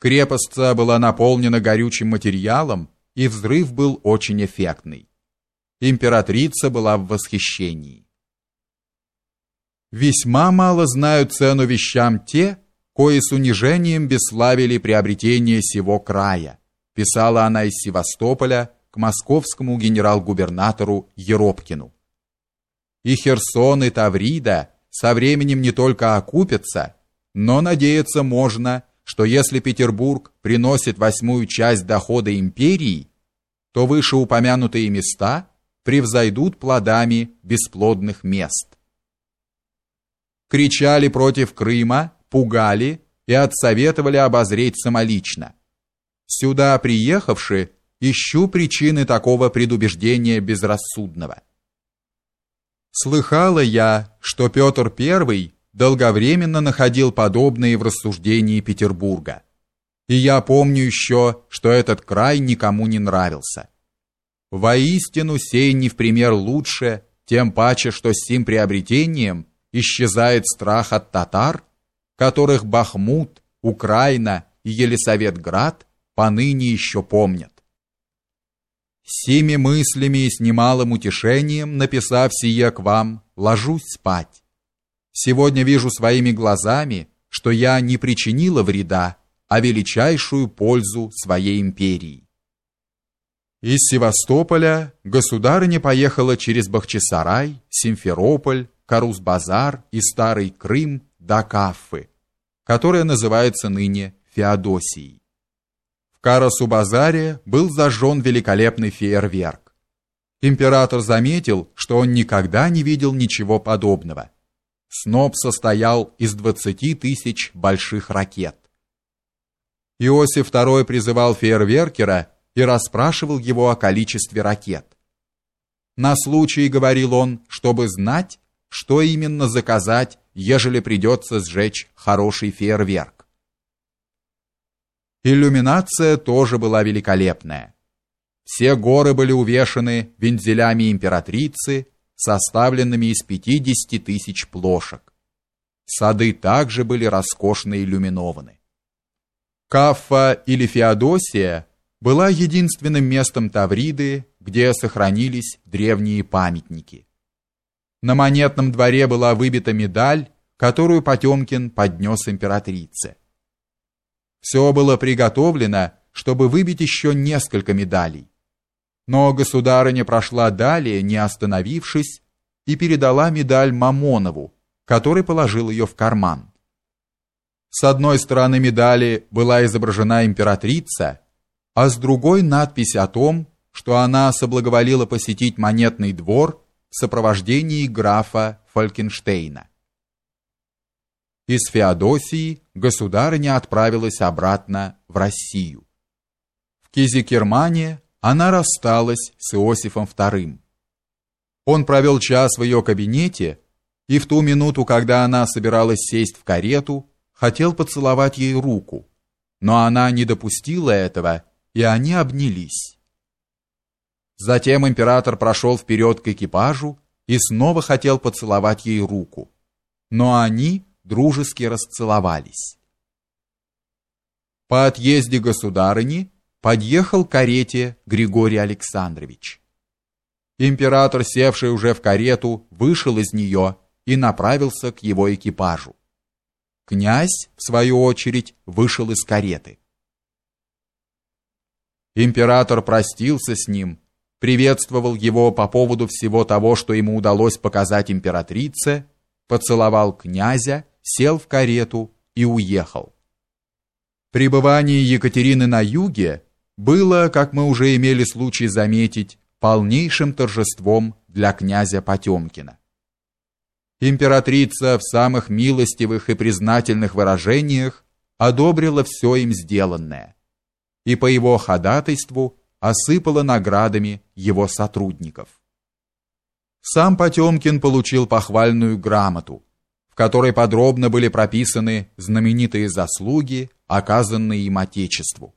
Крепостца была наполнена горючим материалом, и взрыв был очень эффектный. Императрица была в восхищении. Весьма мало знают цену вещам те, кои с унижением бесславили приобретение сего края, писала она из Севастополя к московскому генерал-губернатору Еропкину. И Херсон, и Таврида со временем не только окупятся, но надеяться можно, что если Петербург приносит восьмую часть дохода империи, то вышеупомянутые места превзойдут плодами бесплодных мест. Кричали против Крыма, пугали и отсоветовали обозреть самолично. Сюда приехавши, ищу причины такого предубеждения безрассудного. Слыхала я, что Петр I долговременно находил подобные в рассуждении Петербурга. И я помню еще, что этот край никому не нравился. Воистину сей не в пример лучше, тем паче, что с сим приобретением исчезает страх от татар, которых Бахмут, Украина и Елисаветград поныне еще помнят. Сими мыслями и с немалым утешением, написав сие к вам, ложусь спать. Сегодня вижу своими глазами, что я не причинила вреда, а величайшую пользу своей империи. Из Севастополя государыня поехала через Бахчисарай, Симферополь, Карус-Базар и Старый Крым до Каффы, которая называется ныне Феодосией. В Карасу-Базаре был зажжен великолепный фейерверк. Император заметил, что он никогда не видел ничего подобного. Сноп состоял из 20 тысяч больших ракет. Иосиф II призывал фейерверкера и расспрашивал его о количестве ракет. На случай, говорил он, чтобы знать, что именно заказать, ежели придется сжечь хороший фейерверк. Иллюминация тоже была великолепная. Все горы были увешаны вензелями императрицы, составленными из 50 тысяч плошек. Сады также были роскошно иллюминованы. Каффа или Феодосия была единственным местом Тавриды, где сохранились древние памятники. На монетном дворе была выбита медаль, которую Потемкин поднес императрице. Все было приготовлено, чтобы выбить еще несколько медалей. Но государыня прошла далее, не остановившись, и передала медаль Мамонову, который положил ее в карман. С одной стороны медали была изображена императрица, а с другой надпись о том, что она соблаговолила посетить монетный двор в сопровождении графа Фолькенштейна. Из Феодосии государыня отправилась обратно в Россию. В Кизикермане она рассталась с Иосифом II. Он провел час в ее кабинете, и в ту минуту, когда она собиралась сесть в карету, хотел поцеловать ей руку, но она не допустила этого, и они обнялись. Затем император прошел вперед к экипажу и снова хотел поцеловать ей руку, но они дружески расцеловались. По отъезде государыни подъехал к карете Григорий Александрович. Император, севший уже в карету, вышел из нее и направился к его экипажу. Князь, в свою очередь, вышел из кареты. Император простился с ним, приветствовал его по поводу всего того, что ему удалось показать императрице, поцеловал князя, сел в карету и уехал. Пребывание Екатерины на юге было, как мы уже имели случай заметить, полнейшим торжеством для князя Потемкина. Императрица в самых милостивых и признательных выражениях одобрила все им сделанное и по его ходатайству осыпала наградами его сотрудников. Сам Потемкин получил похвальную грамоту, в которой подробно были прописаны знаменитые заслуги, оказанные им Отечеству.